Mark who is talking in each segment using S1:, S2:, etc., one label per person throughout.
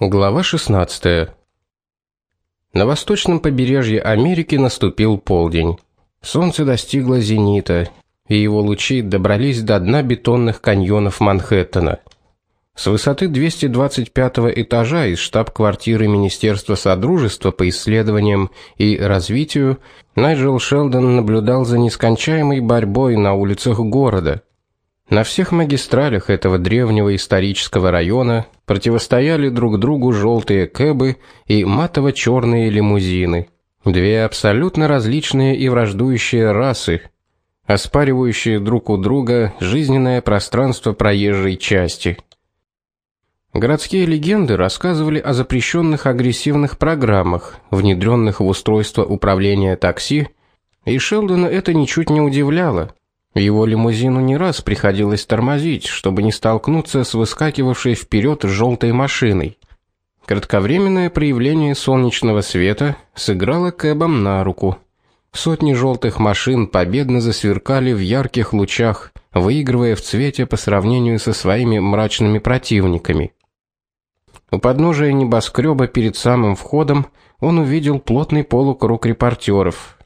S1: Глава 16. На восточном побережье Америки наступил полдень. Солнце достигло зенита, и его лучи добрались до дна бетонных каньонов Манхэттена. С высоты 225 этажа из штаб-квартиры Министерства содружества по исследованиям и развитию Найджел Шелдон наблюдал за нескончаемой борьбой на улицах города. На всех магистралях этого древнего исторического района противостояли друг другу желтые кэбы и матово черные лимузины. Две абсолютно различные и враждующие расы, оспаривающие друг у друга жизненное пространство проезжей части. Городские легенды рассказывали о запрещенных агрессивных программах, внедренных в устройство управления такси, и Шелдона это ничуть не удивляло. Его лимузину не раз приходилось тормозить, чтобы не столкнуться с выскакивавшей вперед желтой машиной. Кратковременное проявление солнечного света сыграло Кэбом на руку. Сотни желтых машин победно засверкали в ярких лучах, выигрывая в цвете по сравнению со своими мрачными противниками. У подножия небоскреба перед самым входом он увидел плотный полукруг репортеров.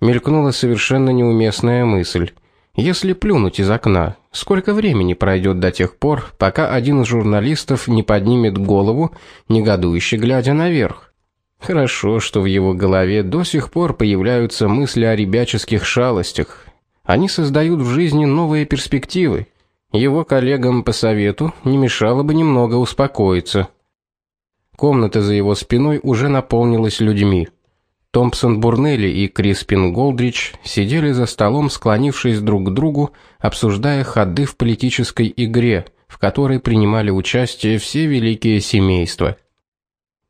S1: Мелькнула совершенно неуместная мысль: если плюнуть из окна, сколько времени пройдет до тех пор, пока один из журналистов не поднимет голову, негодующе глядя наверх? Хорошо, что в его голове до сих пор появляются мысли о ребяческих шалостях. Они создают в жизни новые перспективы. Его коллегам по совету не мешало бы немного успокоиться. Комната за его спиной уже наполнилась людьми. Томпсон Бурнелли и Криспин Голдрич сидели за столом, склонившись друг к другу, обсуждая ходы в политической игре, в которой принимали участие все великие семейства.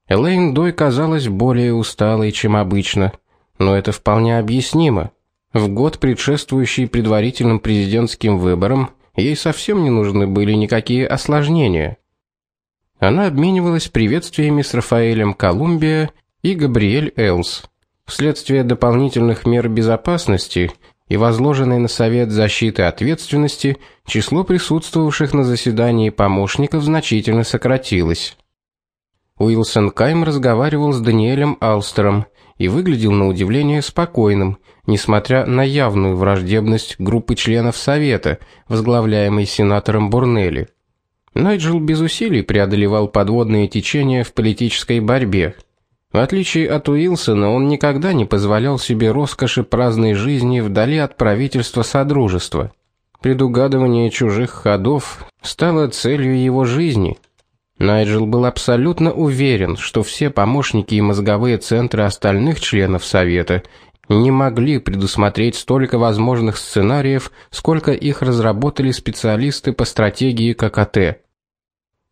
S1: Элейн Дой казалась более усталой, чем обычно, но это вполне объяснимо. В год предшествующий предварительным президентским выборам ей совсем не нужны были никакие осложнения. Она обменивалась приветствиями с Рафаэлем Колумбия и Габриэль Элс. Вследствие дополнительных мер безопасности и возложенной на Совет защиты ответственности число присутствовавших на заседании помощников значительно сократилось. Уилсон Кайм разговаривал с Даниэлем Алстером и выглядел на удивление спокойным, несмотря на явную враждебность группы членов совета, возглавляемой сенатором Бурнелли. Найджел без усилий преодолевал подводные течения в политической борьбе. В отличие от Уилсона, он никогда не позволял себе роскоши праздной жизни вдали от правительства содружества. Предугадывание чужих ходов стало целью его жизни. Найджел был абсолютно уверен, что все помощники и мозговые центры остальных членов совета не могли предусмотреть столько возможных сценариев, сколько их разработали специалисты по стратегии ККТ.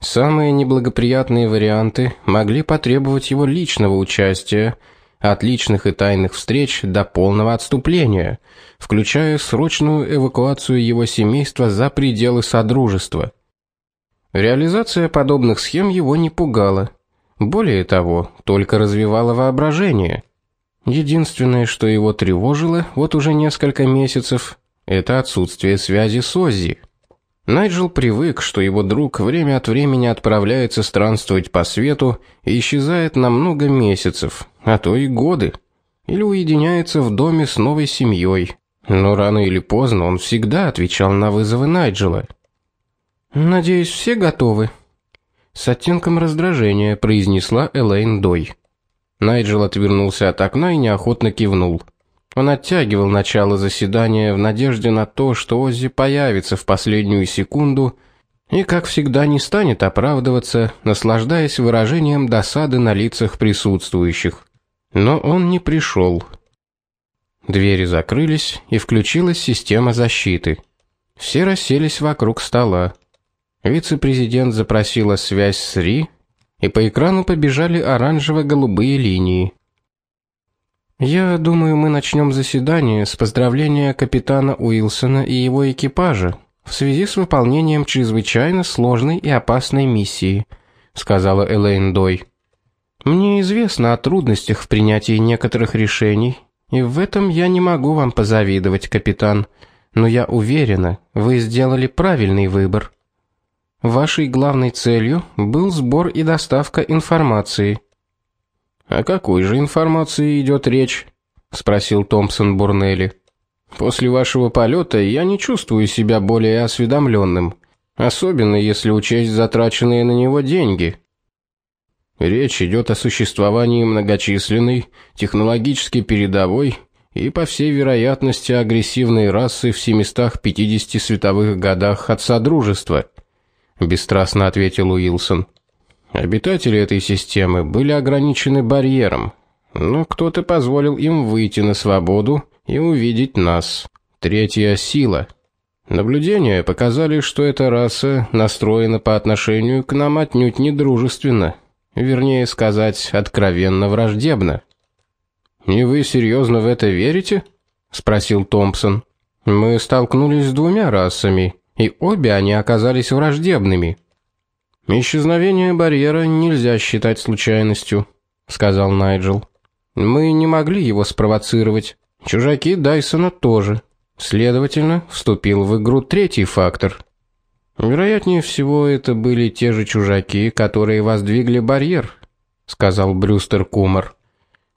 S1: Самые неблагоприятные варианты могли потребовать его личного участия, от личных и тайных встреч до полного отступления, включая срочную эвакуацию его семейства за пределы содружества. Реализация подобных схем его не пугала. Более того, только развивала воображение. Единственное, что его тревожило вот уже несколько месяцев, это отсутствие связи с Оззи. Найджел привык, что его друг время от времени отправляется странствовать по свету и исчезает на много месяцев, а то и годы, или уединяется в доме с новой семьей. Но рано или поздно он всегда отвечал на вызовы Найджела. Надеюсь, все готовы, с оттенком раздражения произнесла Элейн Дой. Найджел отвернулся от окна и неохотно кивнул. Он оттягивал начало заседания в надежде на то, что Оззи появится в последнюю секунду и, как всегда, не станет оправдываться, наслаждаясь выражением досады на лицах присутствующих. Но он не пришел. Двери закрылись, и включилась система защиты. Все расселись вокруг стола. Вице-президент запросила связь с Ри, и по экрану побежали оранжево-голубые линии. Я думаю, мы начнем заседание с поздравления капитана Уилсона и его экипажа в связи с выполнением чрезвычайно сложной и опасной миссии, сказала Элейн Дой. Мне известно о трудностях в принятии некоторых решений, и в этом я не могу вам позавидовать, капитан, но я уверена, вы сделали правильный выбор.
S2: Вашей главной целью был сбор и доставка информации.
S1: О какой же информации идет речь? спросил Томпсон Бурнелли. После вашего полета я не чувствую себя более осведомленным, особенно если учесть затраченные на него деньги. Речь идет о существовании многочисленной, технологически передовой и по всей вероятности агрессивной расы в 750 световых годах от содружества, бесстрастно ответил Уилсон. Обитатели этой системы были ограничены барьером, но кто-то позволил им выйти на свободу и увидеть нас. Третья сила. Наблюдения показали, что эта раса настроена по отношению к нам отнюдь не дружественно, вернее сказать, откровенно враждебно. "И вы серьезно в это верите?" спросил Томпсон. "Мы столкнулись с двумя расами, и обе они оказались враждебными. Исчезновение барьера нельзя считать случайностью", сказал Найджел. "Мы не могли его спровоцировать. Чужаки Дайсона тоже. Следовательно, вступил в игру третий фактор. Вероятнее всего, это были те же чужаки, которые воздвигли барьер, сказал Брюстер Кумар.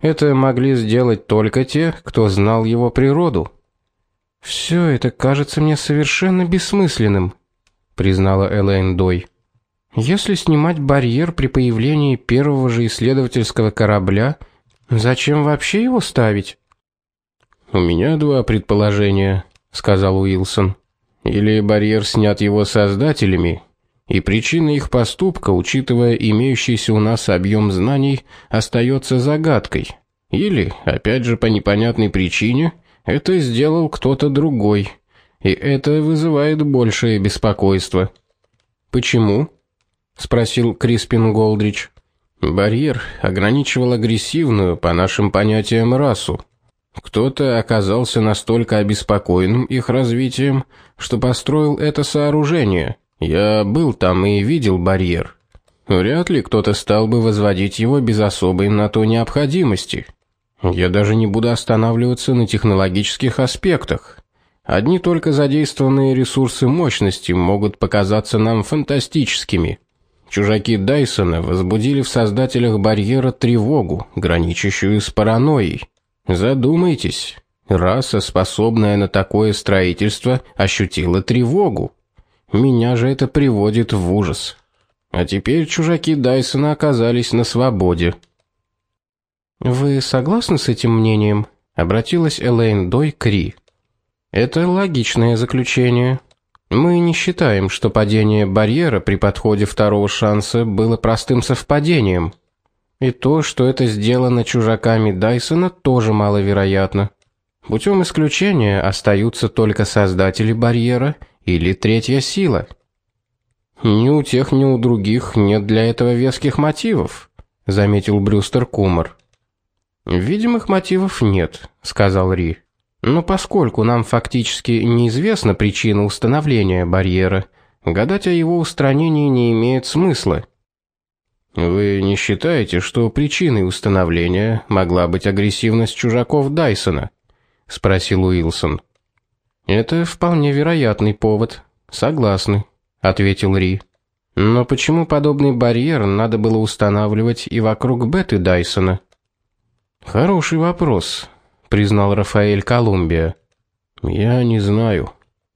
S1: Это могли сделать только те, кто знал его природу. Все это кажется мне совершенно бессмысленным, признала Элейн Дой. Если снимать барьер при появлении первого же исследовательского корабля, зачем вообще его ставить?
S2: У меня два предположения, сказал Уилсон. Или барьер снят его создателями, и причина их поступка, учитывая имеющийся у нас объем знаний, остается загадкой. Или, опять же по непонятной причине, это сделал кто-то другой, и это вызывает большее беспокойство.
S1: Почему? Спросил Криспин Голдрич.
S2: Барьер ограничивал агрессивную, по нашим понятиям, расу. Кто-то оказался настолько обеспокоенным их развитием, что построил это сооружение. Я был там и видел барьер. Вряд ли кто-то стал бы возводить его без особой на то необходимости. Я даже не буду останавливаться на технологических аспектах. Одни только задействованные ресурсы мощности могут показаться нам фантастическими. Чужаки Дайсона возбудили в создателях барьера тревогу, граничащую с паранойей. Задумайтесь, раса, способная на такое строительство, ощутила тревогу. Меня же это приводит в ужас. А теперь чужаки Дайсона оказались на свободе.
S1: Вы согласны с этим мнением? обратилась Элейн Дой к Ри. Это логичное заключение. Мы не считаем, что падение барьера при подходе второго шанса было простым совпадением. И то, что это сделано чужаками Дайсона, тоже маловероятно. Путем исключения остаются только создатели барьера или третья сила.
S2: Ни у тех, ни у других нет для этого веских мотивов, заметил Брюстер Кумар.
S1: Видимых мотивов нет, сказал Ри. Но поскольку нам фактически неизвестна причина установления барьера, гадать о его устранении не имеет смысла.
S2: Вы не считаете, что причиной установления могла быть агрессивность чужаков Дайсона? спросил Уилсон.
S1: Это вполне вероятный повод. Согласны, ответил Ри. Но почему подобный барьер надо было устанавливать и вокруг Беты Дайсона?
S2: Хороший вопрос, признал Рафаэль Колумбия. Я не знаю,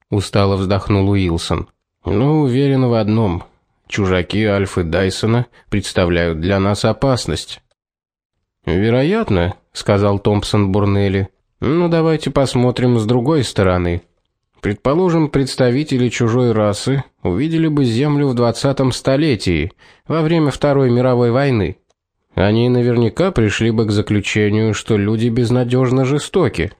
S2: устало вздохнул Уилсон. Но уверен в одном: чужаки Альфы Дайсона представляют для нас опасность.
S1: Вероятно, сказал Томпсон Бурнелли. Ну давайте посмотрим с другой стороны. Предположим, представители чужой расы увидели бы Землю в 20-м столетии, во время Второй мировой войны. Они наверняка пришли бы к заключению, что люди безнадежно жестоки.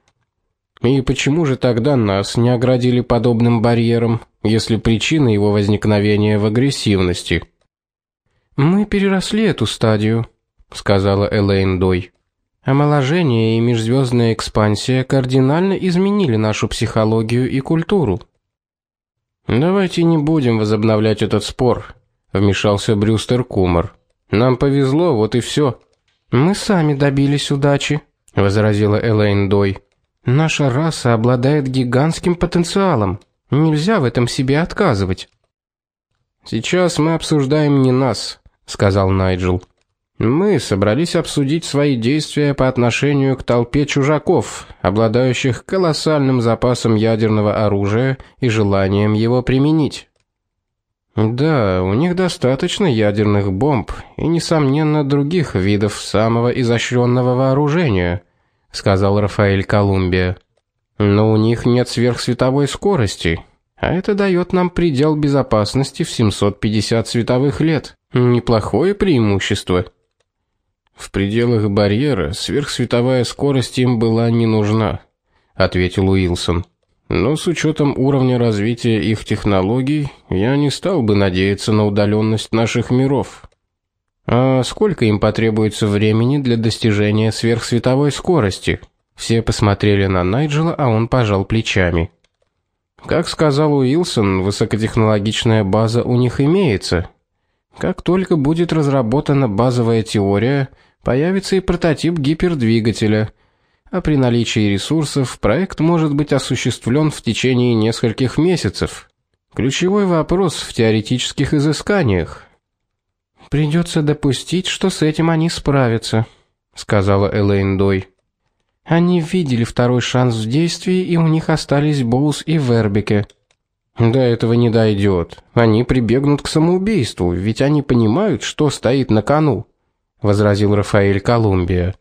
S1: И почему же тогда нас не оградили подобным барьером, если причина его возникновения в агрессивности? Мы переросли эту стадию, сказала Элейн Дой. Омоложение и межзвездная экспансия кардинально изменили нашу психологию и культуру.
S2: Давайте не будем возобновлять этот спор, вмешался Брюстер Кумар. Нам повезло, вот и все.
S1: Мы сами добились удачи, возразила Элейн Дой. Наша раса обладает гигантским потенциалом. Нельзя в этом себе отказывать. Сейчас мы обсуждаем не нас, сказал Найджел. Мы собрались обсудить свои действия по отношению к толпе чужаков, обладающих колоссальным запасом ядерного оружия и желанием его применить. Да, у них достаточно ядерных бомб и несомненно других видов самого изощренного вооружения, сказал Рафаэль Колумбия. Но у них нет сверхсветовой скорости, а это дает нам предел безопасности в 750 световых лет. Неплохое преимущество.
S2: В пределах барьера сверхсветовая скорость им была не нужна, ответил Уилсон. Но с учетом уровня развития их технологий, я не стал бы надеяться на удаленность наших миров.
S1: А сколько им потребуется времени для достижения сверхсветовой скорости? Все посмотрели на Найджела, а он пожал плечами. Как сказал Уилсон, высокотехнологичная база у них имеется. Как только будет разработана базовая теория, появится и прототип гипердвигателя. А при наличии ресурсов проект может быть осуществлен в течение нескольких месяцев. Ключевой вопрос в теоретических изысканиях. Придется допустить, что с этим они справятся, сказала Элейн Дой. Они видели второй шанс в действии, и у них остались Боус и Вербике. До этого не дойдет. Они прибегнут к самоубийству, ведь они понимают, что стоит на кону, возразил Рафаэль Колумбия.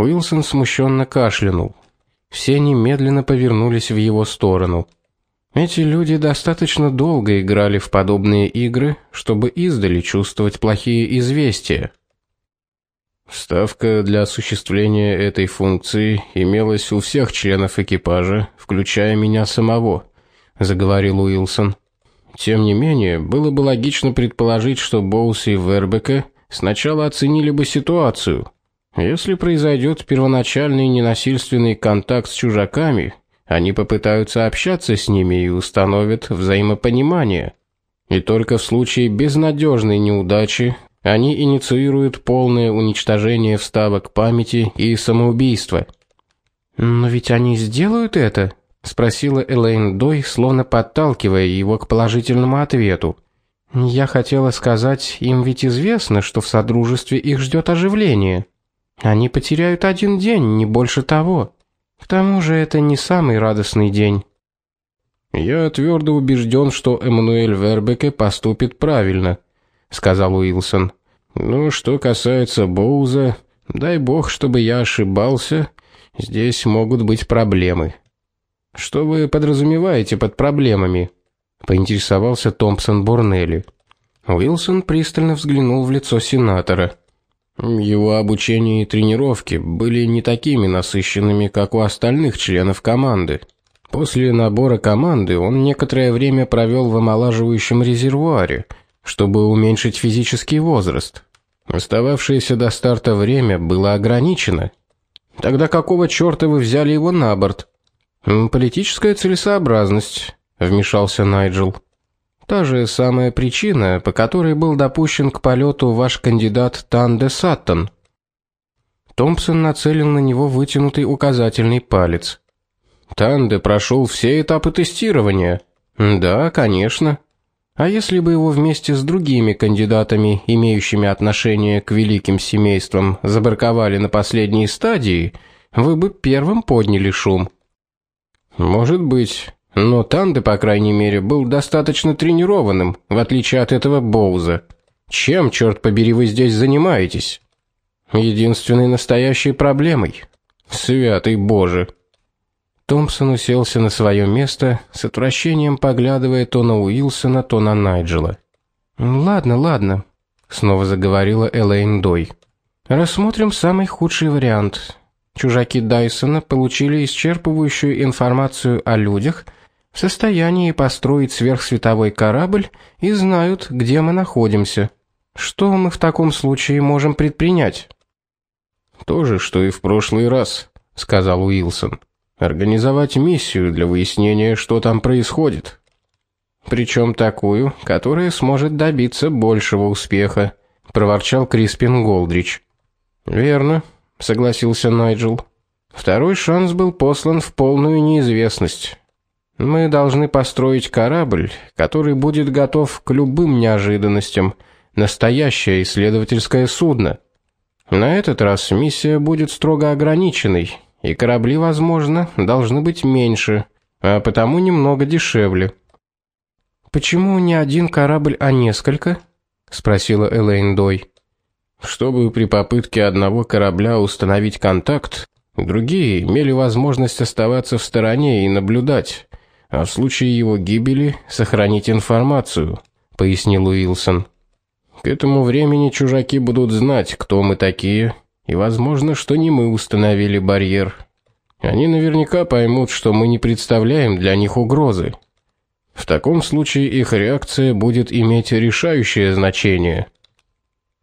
S1: Уилсон смущенно кашлянул. Все немедленно повернулись в его сторону. Эти люди достаточно долго играли в подобные игры, чтобы издали чувствовать плохие известия.
S2: Ставка для осуществления этой функции имелась у всех членов экипажа, включая меня самого, заговорил Уилсон. Тем не менее, было бы логично предположить, что Боус и Вербека сначала оценили бы ситуацию. Если произойдет первоначальный ненасильственный контакт с чужаками, они попытаются общаться с ними и установят взаимопонимание. И только в случае безнадежной неудачи они инициируют полное уничтожение вставок памяти и самоубийство.
S1: Но ведь они сделают это, спросила Элейн Дой, словно подталкивая его к положительному ответу. Я хотела сказать, им ведь известно, что в содружестве их ждет оживление. Они потеряют один день, не больше того. К тому же это не самый радостный день.
S2: Я твердо убежден, что Эммануэль Вербеке поступит правильно сказал Уилсон. Ну, что касается Боуза, дай бог, чтобы я ошибался, здесь могут быть проблемы. Что вы подразумеваете под проблемами? поинтересовался Томпсон Борнелли. Уилсон пристально взглянул в лицо сенатора. Его обучение и тренировки были не такими насыщенными, как у остальных членов команды. После набора команды он некоторое время провел в омолаживающем резервуаре, чтобы уменьшить физический возраст. Остававшееся до старта время было ограничено. Тогда какого чёрта вы взяли его на борт? Политическая целесообразность, вмешался Найджел. Та же самая причина, по которой был допущен к полету ваш кандидат Танде Саттон. Томпсон нацелил на него вытянутый указательный палец. Танде прошел все этапы тестирования. Да, конечно. А если бы его вместе с другими кандидатами, имеющими отношение к великим семействам, забраковали на последней стадии, вы бы первым подняли шум. Может быть, но Танде, по крайней мере, был достаточно тренированным, в отличие от этого Боуза. Чем, черт побери, вы здесь занимаетесь? Единственной настоящей проблемой. Святый Боже. Томпсон уселся на свое место, с отвращением поглядывая то на Уилсона, то на Найджела. "Ладно, ладно", снова заговорила Элейн Дой. "Рассмотрим самый худший вариант. Чужаки Дайсона получили исчерпывающую информацию о людях, в состоянии построить сверхсветовой корабль и знают, где мы находимся. Что мы в таком случае можем предпринять?" "То же, что и в прошлый раз", сказал Уилсон организовать миссию для выяснения, что там происходит.
S1: Причем такую, которая сможет добиться большего успеха, проворчал Криспин Голдрич. Верно, согласился Найджел. Второй шанс был послан в полную неизвестность. Мы должны построить корабль, который будет готов к любым неожиданностям, настоящее исследовательское судно. На этот раз миссия будет строго ограниченной, и корабли, возможно, должны быть меньше, а потому немного дешевле. Почему не один корабль, а несколько? спросила Элейн Дой. Чтобы при попытке одного корабля установить контакт, другие имели возможность оставаться в стороне и наблюдать, а в случае его гибели сохранить информацию, пояснил Уилсон. К этому времени чужаки будут знать, кто мы такие, и возможно, что не мы установили барьер. Они наверняка поймут, что мы не представляем для них угрозы. В таком случае их реакция будет иметь решающее значение.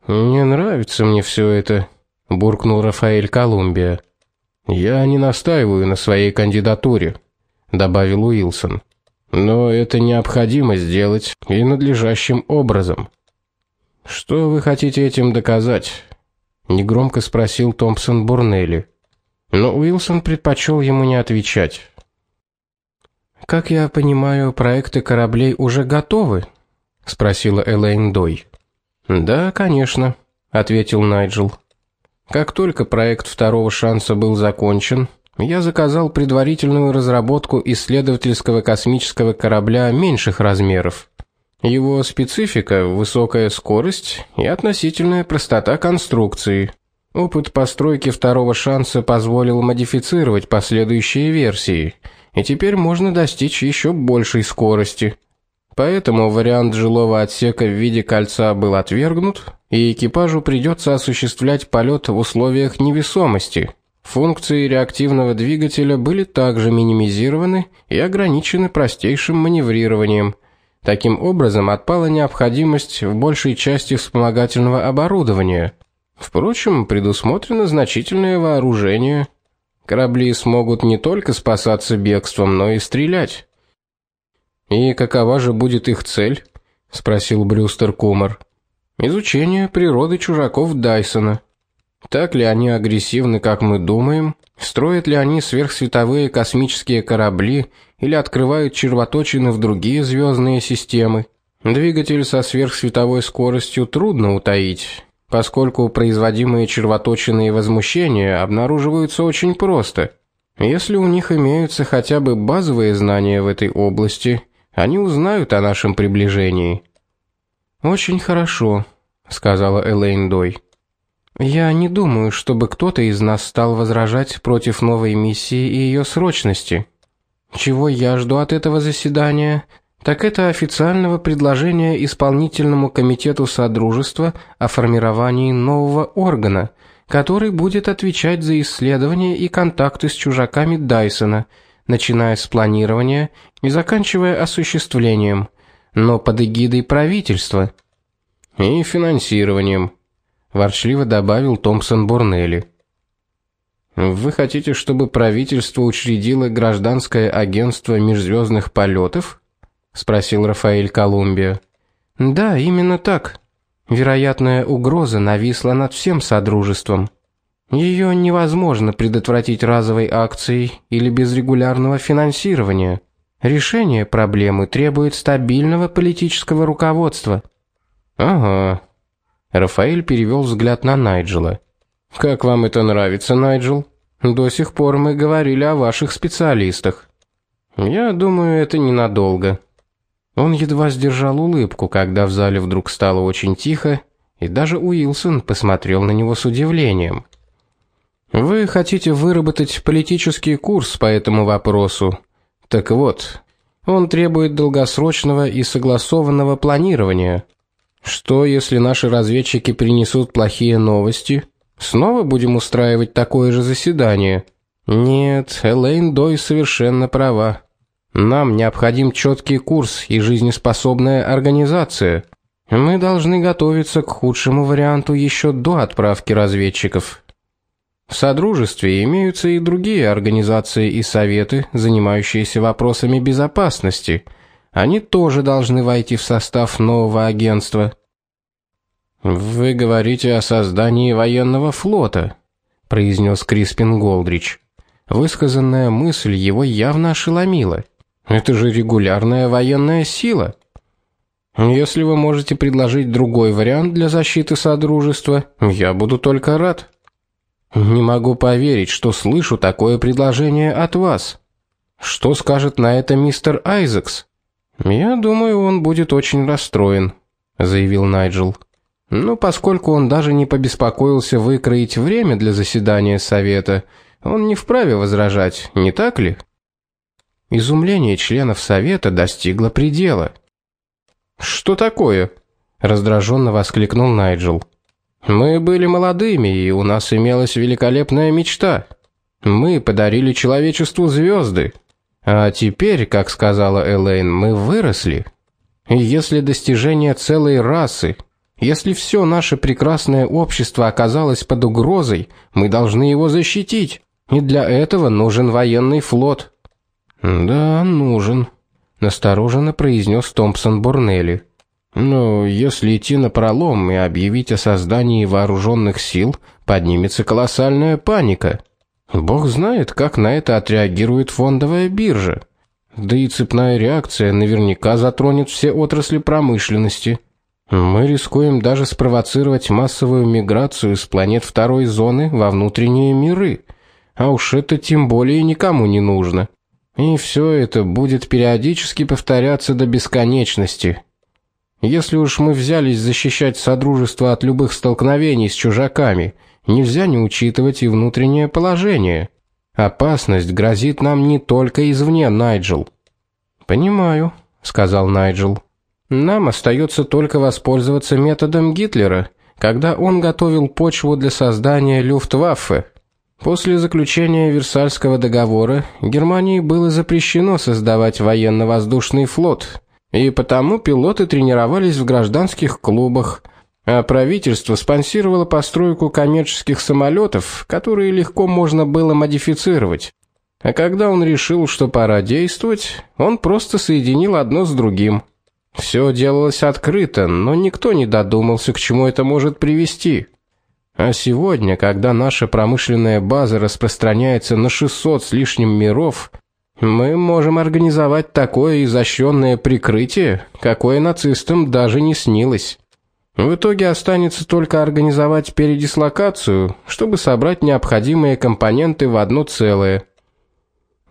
S1: Не нравится мне все это, буркнул Рафаэль Колумбия. Я не настаиваю на своей кандидатуре, добавил Уилсон. Но это необходимо сделать и надлежащим образом. Что вы хотите этим доказать? негромко спросил Томпсон Бурнелли. Но Уилсон предпочел ему не отвечать. Как я понимаю, проекты кораблей уже готовы? спросила Элейн Дой. Да, конечно, ответил Найджел. Как только проект второго шанса был закончен, я заказал предварительную разработку исследовательского космического корабля меньших размеров. Его специфика высокая скорость и относительная простота конструкции. Опыт постройки второго шанса позволил модифицировать последующие версии, и теперь можно достичь еще большей скорости. Поэтому вариант жилого отсека в виде кольца был отвергнут, и экипажу придется осуществлять полет в условиях невесомости. Функции реактивного двигателя были также минимизированы и ограничены простейшим маневрированием – Таким образом, отпала необходимость в большей части вспомогательного оборудования. Впрочем, предусмотрено значительное вооружение. Корабли смогут не только спасаться бегством, но и стрелять. И какова же будет их цель? спросил Брюстер Кумар. Изучение природы чужаков Дайсона. Так ли они агрессивны, как мы думаем? Строят ли они сверхсветовые космические корабли или открывают червоточины в другие звездные системы? Двигатель со сверхсветовой скоростью трудно утаить, поскольку производимые червоточины и возмущения обнаруживаются очень просто. Если у них имеются хотя бы базовые знания в этой области, они узнают о нашем приближении. Очень хорошо, сказала Элейн Дой. Я не думаю, чтобы кто-то из нас стал возражать против новой миссии и ее срочности. Чего я жду от этого заседания, так это официального предложения исполнительному комитету содружества о формировании нового органа, который будет отвечать за исследования и контакты с чужаками Дайсона, начиная с планирования и заканчивая осуществлением, но под эгидой правительства и финансированием ворчливо добавил Томпсон Борнелли. Вы хотите, чтобы правительство учредило гражданское агентство межзвездных полетов? спросил Рафаэль Колумбия. Да, именно так. Вероятная угроза нависла над всем содружеством. Ее невозможно предотвратить разовой акцией или без регулярного финансирования. Решение проблемы требует стабильного политического руководства. Ага, Рафаэль перевел взгляд на Найджела. Как вам это нравится, Найджел? До сих пор мы говорили о ваших специалистах. Я думаю, это ненадолго. Он едва сдержал улыбку, когда в зале вдруг стало очень тихо, и даже Уилсон посмотрел на него с удивлением. Вы хотите выработать политический курс по этому вопросу? Так вот, он требует долгосрочного и согласованного планирования. Что, если наши разведчики принесут плохие новости? Снова будем устраивать такое же заседание? Нет, Элейн Дой совершенно права. Нам необходим четкий курс и жизнеспособная организация. Мы должны готовиться к худшему варианту еще до отправки разведчиков. В содружестве имеются и другие организации и советы, занимающиеся вопросами безопасности – они тоже должны войти в состав нового агентства. Вы говорите о создании военного флота, произнес Криспин Голдрич. Высказанная мысль его явно ошеломила. Это же регулярная военная сила. Если вы можете предложить другой вариант для защиты содружества, я буду только рад. Не могу поверить, что слышу такое предложение от вас. Что скажет на это мистер Айзекс? Я думаю, он будет очень расстроен, заявил Найджел. Ну, поскольку он даже не побеспокоился выкроить время для заседания совета, он не вправе возражать, не так ли? Изумление членов совета достигло предела. Что такое? раздраженно воскликнул Найджел. Мы были молодыми, и у нас имелась великолепная мечта. Мы подарили человечеству звезды. А теперь, как сказала Элейн, мы выросли. И если достижение целой расы, если все наше прекрасное общество оказалось под угрозой, мы должны его защитить. И для этого нужен военный флот. Да, нужен, настороженно произнес Томпсон Борнелли. Но если идти на пролом и объявить о создании вооруженных сил, поднимется колоссальная паника. Бог знает, как на это отреагирует фондовая биржа. Да и цепная реакция наверняка затронет все отрасли промышленности. Мы рискуем даже спровоцировать массовую миграцию с планет второй зоны во внутренние миры. А уж это тем более никому не нужно. И все это будет периодически повторяться до бесконечности. Если уж мы взялись защищать содружество от любых столкновений с чужаками, нельзя не учитывать и внутреннее положение. Опасность грозит нам не только извне, Найджел. Понимаю, сказал Найджел. Нам остается только воспользоваться методом Гитлера, когда он готовил почву для создания Люфтваффе. После заключения Версальского договора Германии было запрещено создавать военно-воздушный флот, и потому пилоты тренировались в гражданских клубах – а правительство спонсировало постройку коммерческих самолетов, которые легко можно было модифицировать. А когда он решил, что пора действовать, он просто соединил одно с другим. Все делалось открыто, но никто не додумался, к чему это может привести. А сегодня, когда наша промышленная база распространяется на 600 с лишним миров, мы можем организовать такое изощренное прикрытие, какое нацистам даже не снилось. В итоге останется только организовать передислокацию, чтобы собрать необходимые компоненты в одно целое.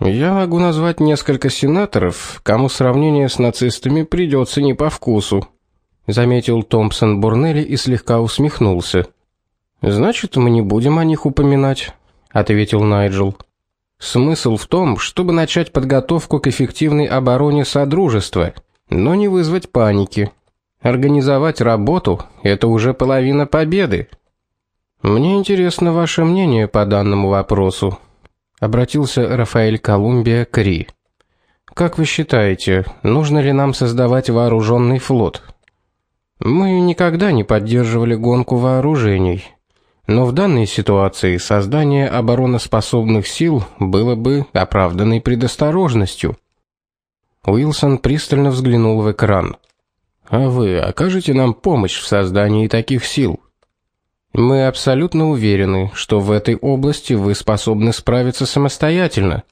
S1: Я могу назвать несколько сенаторов, кому сравнение с нацистами придется не по вкусу, заметил Томпсон Бурнелли и слегка усмехнулся. Значит, мы не будем о них упоминать, ответил Найджел. Смысл в том, чтобы начать подготовку к эффективной обороне содружества, но не вызвать паники. Организовать работу это уже половина победы. Мне интересно ваше мнение по данному вопросу, обратился Рафаэль Колумбия к Ри. Как вы считаете, нужно ли нам создавать вооруженный флот? Мы никогда не поддерживали гонку вооружений, но в данной ситуации создание обороноспособных сил было бы оправданной предосторожностью. Уилсон пристально взглянул в экран. А вы окажете нам помощь в создании таких сил? Мы абсолютно уверены, что в этой области вы способны справиться самостоятельно.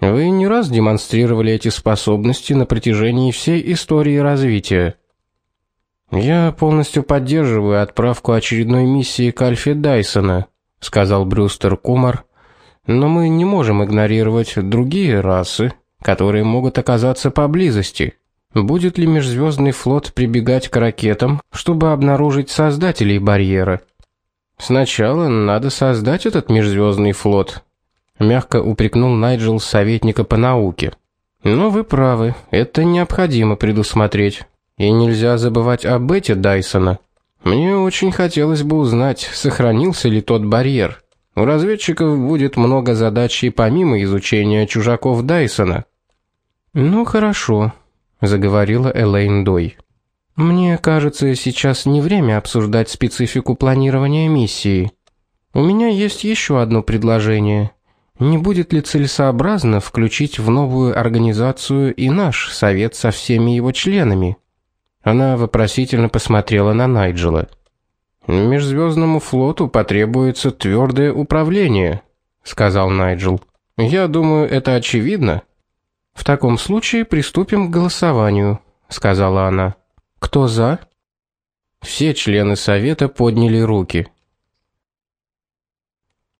S1: Вы не раз демонстрировали эти способности на протяжении всей истории развития. Я полностью поддерживаю отправку очередной миссии к Альфе Дайсона, сказал Брюстер Кумар. Но мы не можем игнорировать другие расы, которые могут оказаться поблизости. Будет ли межзвездный флот прибегать к ракетам, чтобы обнаружить создателей барьера? Сначала надо создать этот межзвездный флот, мягко упрекнул Найджел советника по науке. Но вы правы, это необходимо предусмотреть. И нельзя забывать об Бете Дайсона. Мне очень хотелось бы узнать, сохранился ли тот барьер. У разведчиков будет много задач и помимо изучения чужаков Дайсона. Ну хорошо, заговорила Элейн Дой. Мне кажется, сейчас не время обсуждать специфику планирования миссии. У меня есть еще одно предложение. Не будет ли целесообразно включить в новую организацию и наш совет со всеми его членами? Она вопросительно посмотрела на Найджела. Межзвездному флоту потребуется твердое управление, сказал Найджел. Я думаю, это очевидно. В таком случае приступим к голосованию, сказала она. Кто за?
S2: Все члены совета подняли руки.